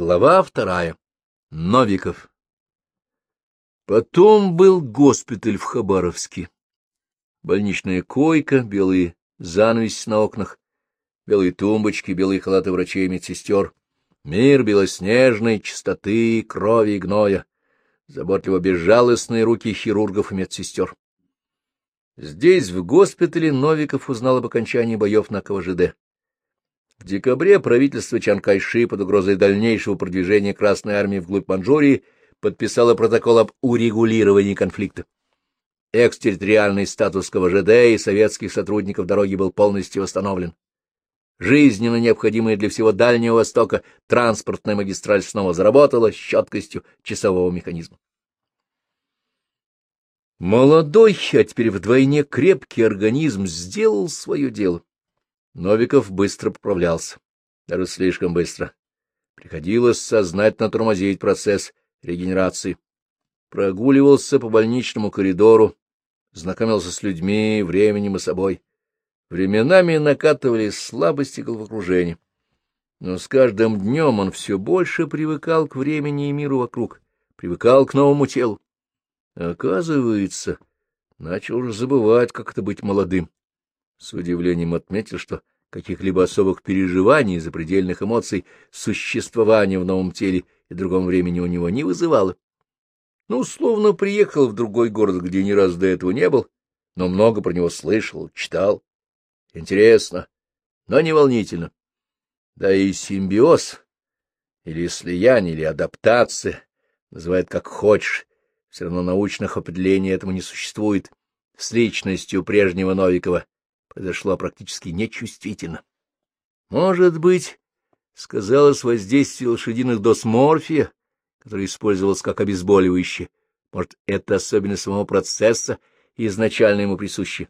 Глава вторая. Новиков. Потом был госпиталь в Хабаровске. Больничная койка, белые занавеси на окнах, белые тумбочки, белые халаты врачей и медсестер. Мир белоснежной чистоты, крови и гноя. Заботливо безжалостные руки хирургов и медсестер. Здесь, в госпитале, Новиков узнал об окончании боев на КВЖД. В декабре правительство Чанкайши под угрозой дальнейшего продвижения Красной Армии вглубь Манчжурии подписало протокол об урегулировании конфликта. Экстерриториальный статус КВЖД и советских сотрудников дороги был полностью восстановлен. Жизненно необходимая для всего Дальнего Востока транспортная магистраль снова заработала с четкостью часового механизма. Молодой, а теперь вдвойне крепкий организм сделал свое дело. Новиков быстро поправлялся, даже слишком быстро. Приходилось сознательно тормозить процесс регенерации. Прогуливался по больничному коридору, знакомился с людьми, временем и собой. Временами накатывались слабости головокружения. Но с каждым днем он все больше привыкал к времени и миру вокруг, привыкал к новому телу. Оказывается, начал уже забывать, как это быть молодым. С удивлением отметил, что каких-либо особых переживаний, запредельных эмоций существования в новом теле и другом времени у него не вызывало. Ну, словно приехал в другой город, где ни разу до этого не был, но много про него слышал, читал. Интересно, но не волнительно. Да и симбиоз, или слияние, или адаптация, называет как хочешь, все равно научных определений этому не существует, с личностью прежнего Новикова произошло практически нечувствительно. Может быть, сказалось воздействие лошадиных доз морфия, который использовался как обезболивающее. Может, это особенность самого процесса, изначально ему присуща.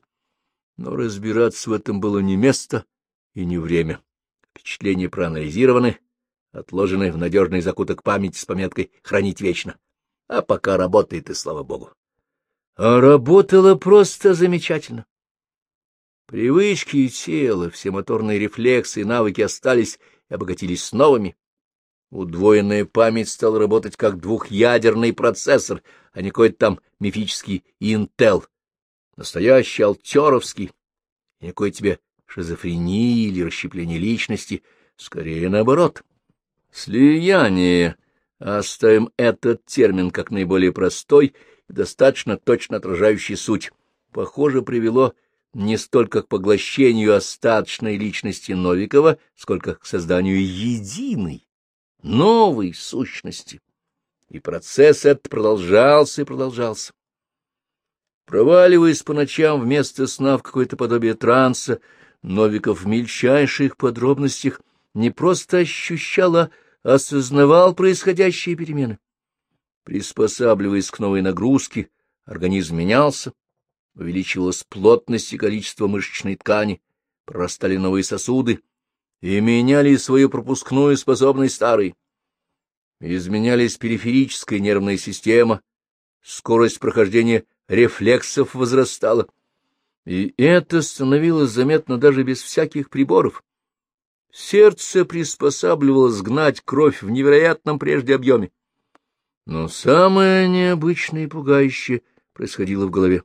Но разбираться в этом было не место и не время. Впечатления проанализированы, отложены в надежный закуток памяти с пометкой «Хранить вечно». А пока работает, и слава богу. А работало просто замечательно. Привычки и тело, все моторные рефлексы и навыки остались и обогатились новыми. Удвоенная память стала работать как двухъядерный процессор, а не какой-то там мифический Intel. Настоящий алтеровский. Никакой тебе шизофрении или расщепления личности, скорее наоборот. Слияние. Оставим этот термин как наиболее простой и достаточно точно отражающий суть. Похоже, привело не столько к поглощению остаточной личности Новикова, сколько к созданию единой, новой сущности. И процесс этот продолжался и продолжался. Проваливаясь по ночам вместо сна в какое-то подобие транса, Новиков в мельчайших подробностях не просто ощущал, а осознавал происходящие перемены. Приспосабливаясь к новой нагрузке, организм менялся, увеличивалась плотность и количество мышечной ткани, прорастали новые сосуды и меняли свою пропускную способность старой. Изменялись периферическая нервная система, скорость прохождения рефлексов возрастала, и это становилось заметно даже без всяких приборов. Сердце приспосабливалось гнать кровь в невероятном прежде объеме. Но самое необычное и пугающее происходило в голове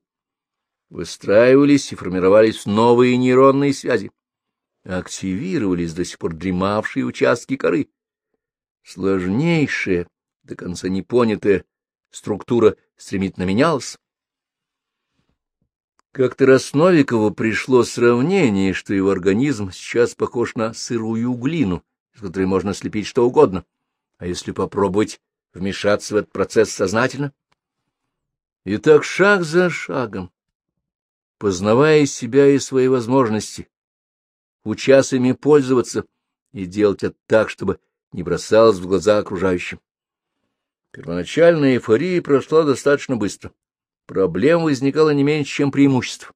выстраивались и формировались новые нейронные связи, активировались до сих пор дремавшие участки коры. Сложнейшая, до конца непонятая структура стремительно менялась. Как-то раз пришло сравнение, что его организм сейчас похож на сырую глину, из которой можно слепить что угодно. А если попробовать вмешаться в этот процесс сознательно? И так шаг за шагом, познавая себя и свои возможности, учась ими пользоваться и делать это так, чтобы не бросалось в глаза окружающим. Первоначальная эйфория прошла достаточно быстро. Проблем возникало не меньше, чем преимуществ.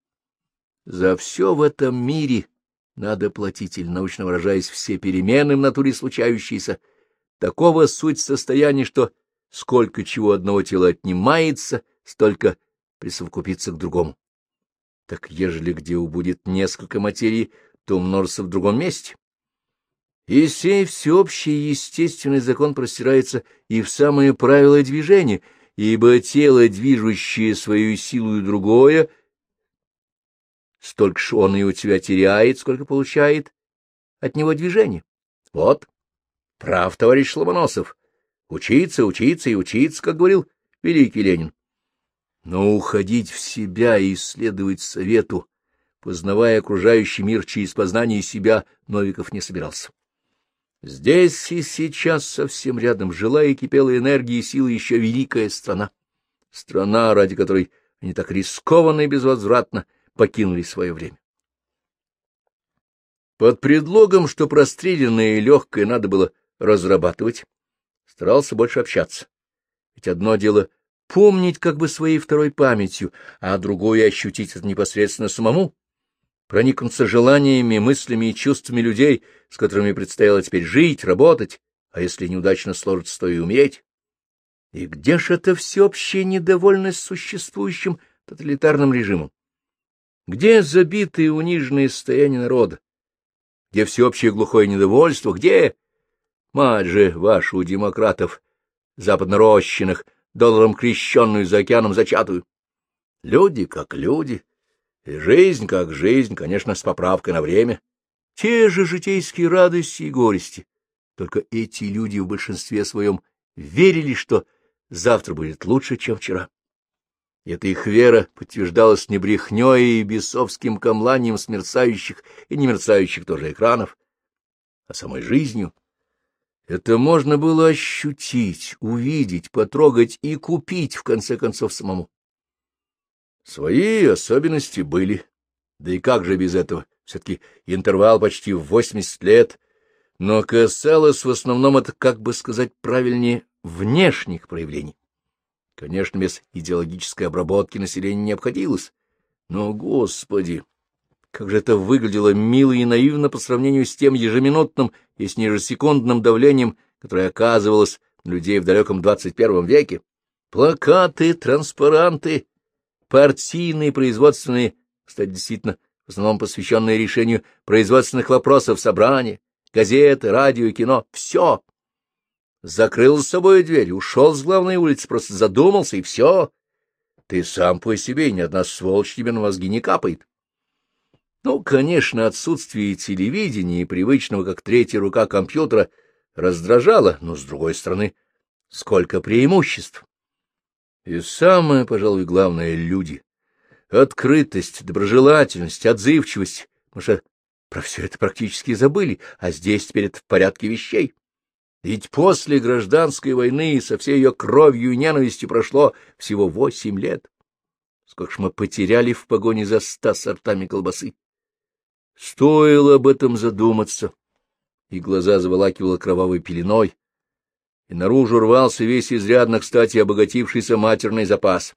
За все в этом мире надо платить, или, научно выражаясь, все перемены в натуре случающиеся. Такого суть состояния, что сколько чего одного тела отнимается, столько присовокупится к другому. Так ежели где убудет несколько материй, то умножится в другом месте. И сей всеобщий естественный закон простирается и в самые правила движения, ибо тело, движущее свою силу и другое, столько ж он и у тебя теряет, сколько получает от него движение. Вот, прав, товарищ Ломоносов, учиться, учиться и учиться, как говорил великий Ленин. Но уходить в себя и исследовать совету, познавая окружающий мир через познание себя, Новиков не собирался. Здесь и сейчас совсем рядом жила и кипела энергия и сила еще великая страна. Страна, ради которой они так рискованно и безвозвратно покинули свое время. Под предлогом, что простреленное и легкое надо было разрабатывать, старался больше общаться. Ведь одно дело помнить как бы своей второй памятью, а другое — ощутить это непосредственно самому, проникнуться желаниями, мыслями и чувствами людей, с которыми предстояло теперь жить, работать, а если неудачно сложится, то и умереть. И где же это всеобщая недовольность существующим тоталитарным режимом? Где забитые униженные состояния народа? Где всеобщее глухое недовольство? Где? Мать же вашу, демократов, западнорощенных, долларом крещенную за океаном зачатую. Люди как люди, и жизнь как жизнь, конечно, с поправкой на время. Те же житейские радости и горести. Только эти люди в большинстве своем верили, что завтра будет лучше, чем вчера. Эта их вера подтверждалась не брехней и бесовским камланием смерцающих и немерцающих тоже экранов, а самой жизнью. Это можно было ощутить, увидеть, потрогать и купить, в конце концов, самому. Свои особенности были. Да и как же без этого? Все-таки интервал почти в 80 лет. Но касалось в основном это, как бы сказать правильнее, внешних проявлений. Конечно, без идеологической обработки населения не обходилось. Но, господи, как же это выглядело мило и наивно по сравнению с тем ежеминутным, если не ежесекундным давлением, которое оказывалось на людей в далеком двадцать первом веке. Плакаты, транспаранты, партийные, производственные, кстати, действительно, в основном посвященные решению производственных вопросов собрания, газеты, радио и кино — все. Закрыл с собой дверь, ушел с главной улицы, просто задумался, и все. Ты сам по себе, и ни одна сволочь тебе на мозги не капает. Ну, конечно, отсутствие телевидения и привычного, как третья рука компьютера, раздражало, но, с другой стороны, сколько преимуществ. И самое, пожалуй, главное — люди. Открытость, доброжелательность, отзывчивость. Мы же про все это практически забыли, а здесь теперь в порядке вещей. Ведь после гражданской войны со всей ее кровью и ненавистью прошло всего восемь лет. Сколько ж мы потеряли в погоне за ста сортами колбасы. Стоило об этом задуматься, и глаза заволакивало кровавой пеленой, и наружу рвался весь изрядно, кстати, обогатившийся матерный запас.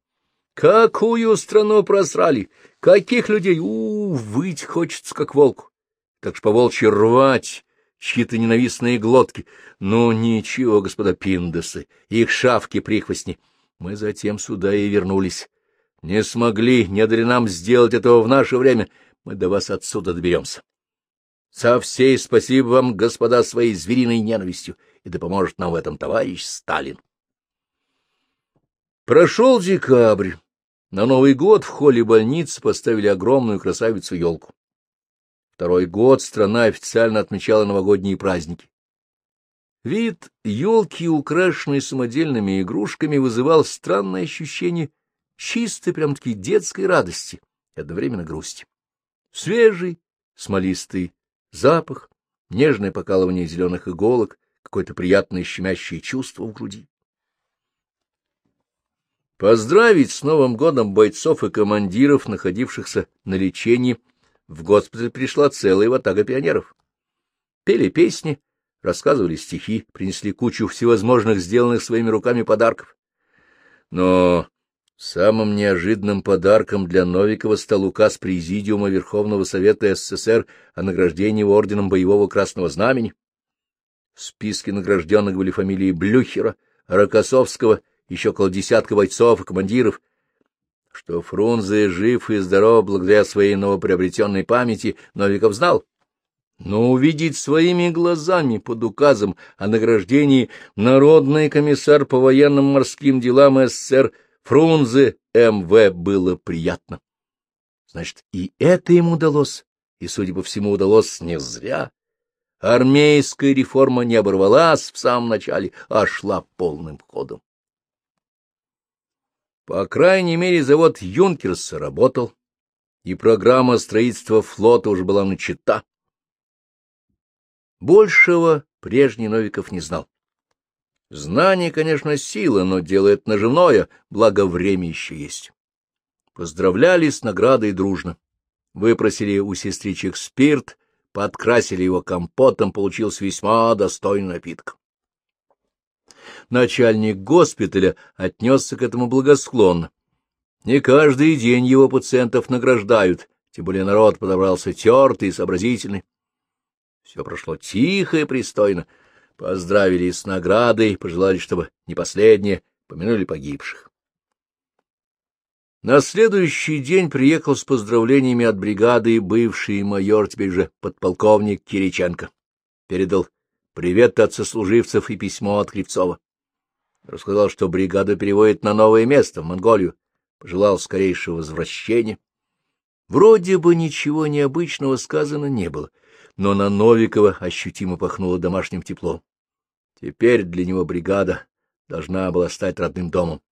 Какую страну просрали! Каких людей! У, выть хочется, как волку. Так ж по-волчьи рвать чьи-то ненавистные глотки. Ну, ничего, господа пиндосы, их шавки-прихвостни. Мы затем сюда и вернулись. Не смогли, не дали нам сделать этого в наше время. Мы до вас отсюда доберемся. Со всей спасибо вам, господа, своей звериной ненавистью и да поможет нам в этом товарищ Сталин. Прошел декабрь. На Новый год в холле больницы поставили огромную красавицу-елку. Второй год страна официально отмечала новогодние праздники. Вид елки, украшенной самодельными игрушками, вызывал странное ощущение чистой, прям-таки детской радости и одновременно грусти. Свежий, смолистый запах, нежное покалывание зеленых иголок, какое-то приятное щемящее чувство в груди. Поздравить с Новым годом бойцов и командиров, находившихся на лечении, в госпиталь пришла целая ватага пионеров. Пели песни, рассказывали стихи, принесли кучу всевозможных сделанных своими руками подарков. Но самым неожиданным подарком для Новикова стал указ Президиума Верховного Совета СССР о награждении орденом Боевого Красного Знамени. В списке награжденных были фамилии Блюхера, Рокоссовского, еще около десятка бойцов и командиров. Что Фрунзе жив и здоров благодаря своей новоприобретенной памяти, Новиков знал. но увидеть своими глазами под указом о награждении Народный комиссар по военным морским делам СССР Фрунзе М.В. было приятно. Значит, и это ему удалось, и, судя по всему, удалось не зря. Армейская реформа не оборвалась в самом начале, а шла полным ходом. По крайней мере, завод Юнкерса работал, и программа строительства флота уже была начата. Большего прежний Новиков не знал. Знание, конечно, сила, но делает наживное, благо время еще есть. Поздравляли с наградой дружно. Выпросили у сестричек спирт, подкрасили его компотом, получился весьма достойный напиток. Начальник госпиталя отнесся к этому благосклонно. Не каждый день его пациентов награждают, тем более народ подобрался тертый и сообразительный. Все прошло тихо и пристойно. Поздравили с наградой, пожелали, чтобы не последнее, помянули погибших. На следующий день приехал с поздравлениями от бригады бывший майор, теперь же подполковник Кириченко. Передал привет от сослуживцев и письмо от Кривцова. Рассказал, что бригаду переводит на новое место, в Монголию. Пожелал скорейшего возвращения. Вроде бы ничего необычного сказано не было но на Новикова ощутимо пахнуло домашним теплом. Теперь для него бригада должна была стать родным домом.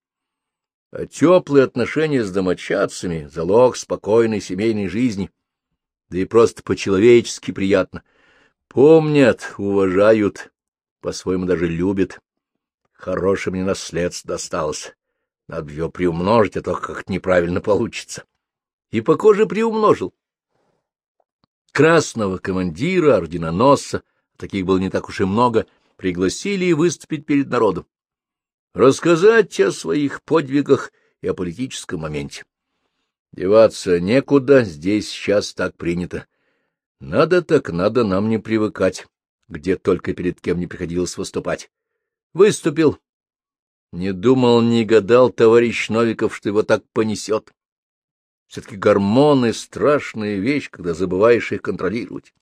А теплые отношения с домочадцами — залог спокойной семейной жизни. Да и просто по-человечески приятно. Помнят, уважают, по-своему даже любят. Хорошее мне наследство досталось. Надо ее приумножить, а то как неправильно получится. И по коже приумножил красного командира, орденоносца, таких было не так уж и много, пригласили выступить перед народом, рассказать о своих подвигах и о политическом моменте. Деваться некуда, здесь сейчас так принято. Надо так надо нам не привыкать, где только перед кем не приходилось выступать. Выступил. Не думал, не гадал товарищ Новиков, что его так понесет. Все-таки гормоны — страшная вещь, когда забываешь их контролировать.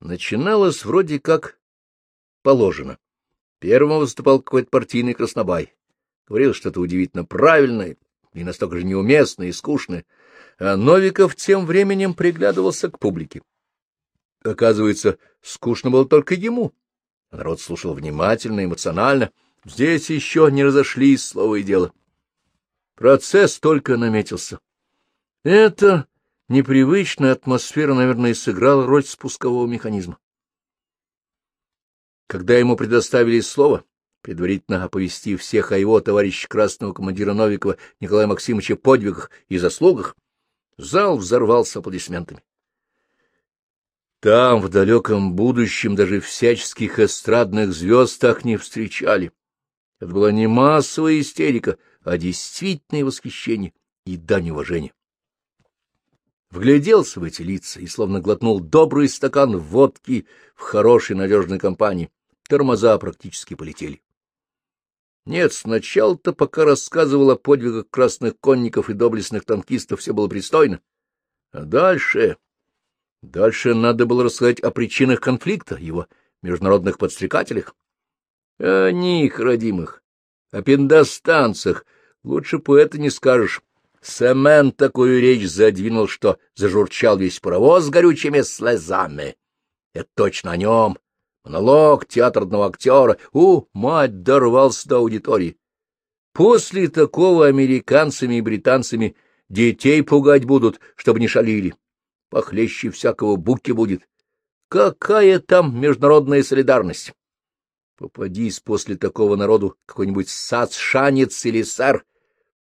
Начиналось вроде как положено. Первым выступал какой-то партийный краснобай. Говорил что-то удивительно правильное и настолько же неуместное и скучное. А Новиков тем временем приглядывался к публике. Оказывается, скучно было только ему. Народ слушал внимательно, эмоционально. Здесь еще не разошлись слово и дело. Процесс только наметился. Эта непривычная атмосфера, наверное, сыграла роль спускового механизма. Когда ему предоставили слово, предварительно оповестив всех о его товарища красного командира Новикова Николая Максимовича подвигах и заслугах, зал взорвался аплодисментами. Там, в далеком будущем, даже всяческих эстрадных звезд так не встречали. Это была не массовая истерика — а действительное восхищение и дань уважения. Вгляделся в эти лица и словно глотнул добрый стакан водки в хорошей надежной компании. Тормоза практически полетели. Нет, сначала-то, пока рассказывал о подвигах красных конников и доблестных танкистов, все было пристойно. А дальше... Дальше надо было рассказать о причинах конфликта, его международных подстрекателях. О них, родимых, о пиндостанцах. Лучше поэта не скажешь. Семен такую речь задвинул, что зажурчал весь паровоз с горючими слезами. Это точно о нем. Монолог театрного актера. У, мать, дорвался до аудитории. После такого американцами и британцами детей пугать будут, чтобы не шалили. Похлеще всякого буки будет. Какая там международная солидарность? Попадись после такого народу какой-нибудь сацшанец или сар,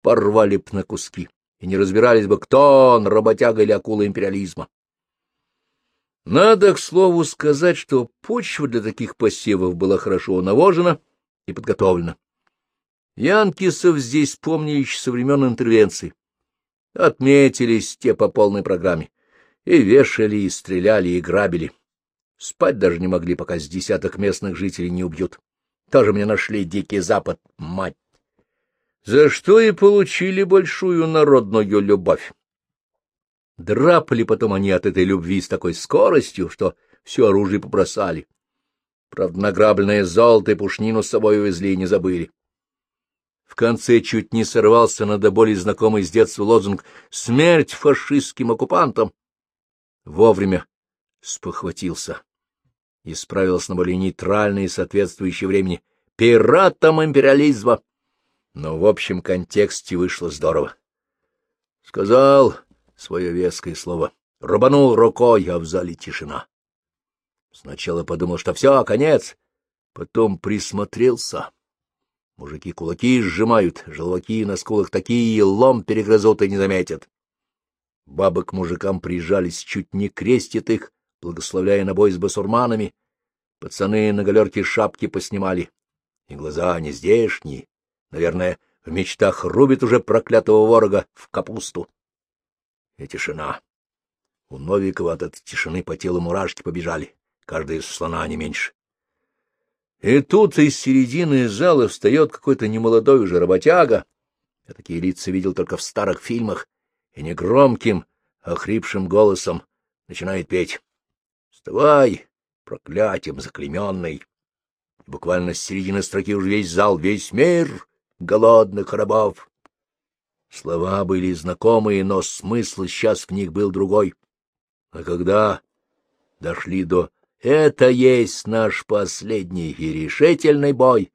порвали б на куски, и не разбирались бы, кто он, работяга или акула империализма. Надо, к слову, сказать, что почва для таких посевов была хорошо навожена и подготовлена. Янкисов здесь помнили еще со времен интервенции. Отметились те по полной программе. И вешали, и стреляли, и грабили. Спать даже не могли, пока с десяток местных жителей не убьют. Тоже мне нашли Дикий Запад, мать. За что и получили большую народную любовь. Драпали потом они от этой любви с такой скоростью, что все оружие побросали. Правда, награбленное золото и пушнину с собой увезли и не забыли. В конце чуть не сорвался на до боли знакомый с детства лозунг «Смерть фашистским оккупантам!» Вовремя спохватился. Исправился на более нейтральные, соответствующие времени «Пиратам империализма!» Но в общем контексте вышло здорово. Сказал свое веское слово, рубанул рукой, а в зале тишина. Сначала подумал, что все, конец, потом присмотрелся. Мужики кулаки сжимают, желваки на скулах такие, лом перегрызут и не заметят. Бабы к мужикам прижались, чуть не крестит их, благословляя на бой с басурманами. Пацаны на галерке шапки поснимали. И глаза не здешние. Наверное, в мечтах рубит уже проклятого ворога в капусту. И тишина. У Новикова от этой тишины по телу мурашки побежали каждая из слона не меньше. И тут из середины зала встает какой-то немолодой уже работяга. Я такие лица видел только в старых фильмах, и негромким, охрипшим голосом начинает петь. «Вставай, проклятием заклеменный!» Буквально с середины строки уже весь зал, весь мир голодных рабов. Слова были знакомые, но смысл сейчас в них был другой. А когда дошли до это есть наш последний и решительный бой.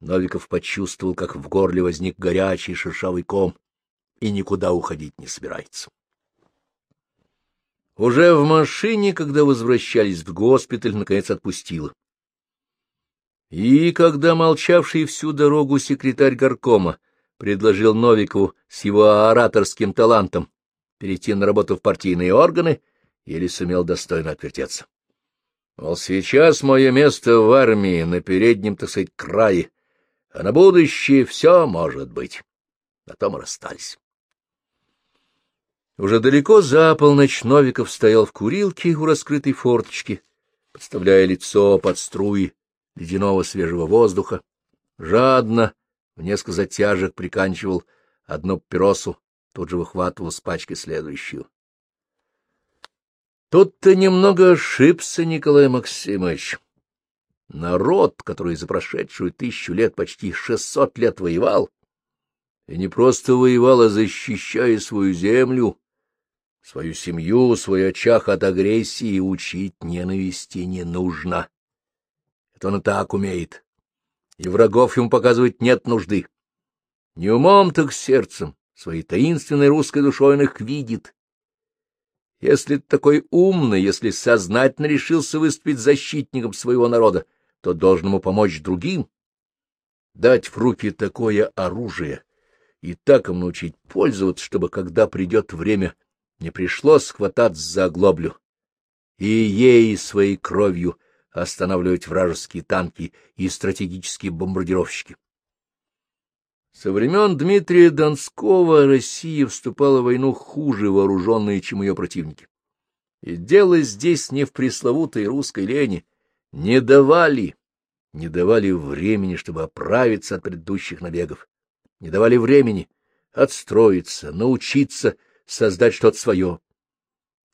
Новиков почувствовал, как в горле возник горячий шершавый ком, и никуда уходить не собирается. Уже в машине, когда возвращались в госпиталь, наконец отпустила. И когда молчавший всю дорогу секретарь горкома предложил Новикову с его ораторским талантом перейти на работу в партийные органы, еле сумел достойно отвертеться. Мол, сейчас мое место в армии, на переднем, так сказать, крае, а на будущее все может быть. На том расстались. Уже далеко за полночь Новиков стоял в курилке у раскрытой форточки, подставляя лицо под струи ледяного свежего воздуха, жадно в несколько затяжек приканчивал одну папиросу, тут же выхватывал с пачки следующую. Тут-то немного ошибся Николай Максимович. Народ, который за прошедшую тысячу лет почти шестьсот лет воевал, и не просто воевал, а защищая свою землю, свою семью, свой очаг от агрессии, учить ненависти не нужно. Это он и так умеет, и врагов ему показывать нет нужды. Не умом, так сердцем, своей таинственной русской душой он их видит. Если ты такой умный, если сознательно решился выступить защитником своего народа, то должен ему помочь другим, дать в руки такое оружие и так им научить пользоваться, чтобы, когда придет время, не пришлось хвататься за оглоблю. И ей своей кровью останавливать вражеские танки и стратегические бомбардировщики. Со времен Дмитрия Донского Россия вступала в войну хуже вооруженные, чем ее противники. И дело здесь не в пресловутой русской лени. Не давали, не давали времени, чтобы оправиться от предыдущих набегов. Не давали времени отстроиться, научиться создать что-то свое.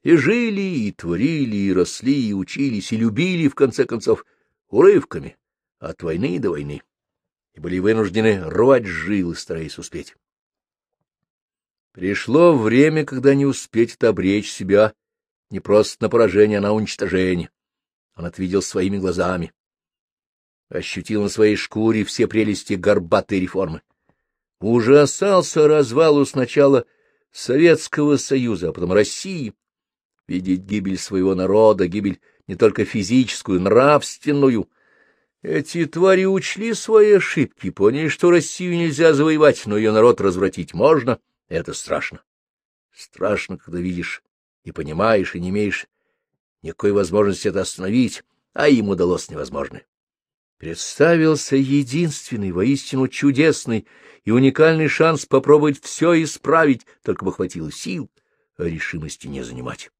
И жили, и творили, и росли, и учились, и любили, в конце концов, урывками от войны до войны и были вынуждены рвать жилы, стараясь успеть. Пришло время, когда не успеть обречь себя не просто на поражение, а на уничтожение. Он отвидел своими глазами. Ощутил на своей шкуре все прелести горбатой реформы. Ужасался развалу сначала Советского Союза, а потом России. Видеть гибель своего народа, гибель не только физическую, нравственную — эти твари учли свои ошибки, поняли, что Россию нельзя завоевать, но ее народ развратить можно. Это страшно. Страшно, когда видишь и понимаешь, и не имеешь никакой возможности это остановить, а им удалось невозможное. Представился единственный, воистину чудесный и уникальный шанс попробовать все исправить, только бы хватило сил, а решимости не занимать.